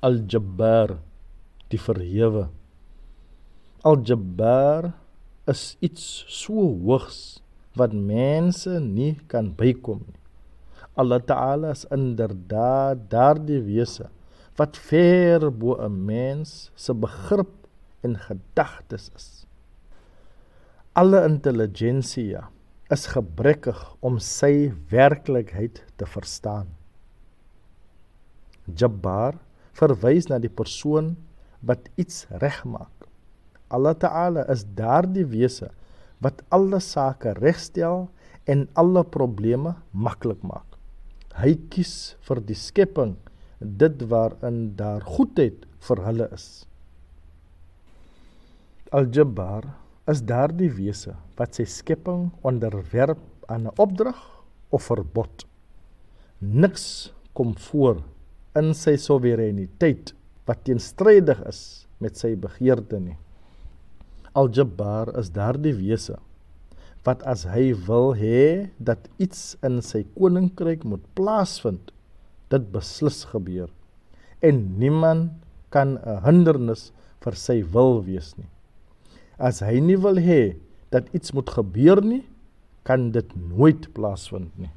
Al-Jabbar, die verhewe. Al-Jabbar is iets so hoogs wat mense nie kan bykom nie. Allah Ta'ala is inderdaad daardie wese wat ver bo 'n mens se begrip en gedagtes is. Alle intelligensie is gebrekkig om sy werklikheid te verstaan. Jabbar verwys na die persoon wat iets regmaak. Allah Ta'ala is daardie wese wat alle sake regstel en alle probleme maklik maak. Hy kies vir die skepping dit waarin daar goedheid vir hulle is. Al-Jabbar is daardie wese wat sy skepping onderwerp aan 'n opdrag of verbod. Niks kom voor in sy soewereiniteit wat teenstrydig is met sy begeerte nie. Al-Jabbar is daardie wese wat as hy wil hê dat iets in sy koninkryk moet plaasvind, dit beslis gebeur. En niemand kan 'n hindernis vir sy wil wees nie. As hy nie wil hê dat iets moet gebeur nie, kan dit nooit plaasvind nie.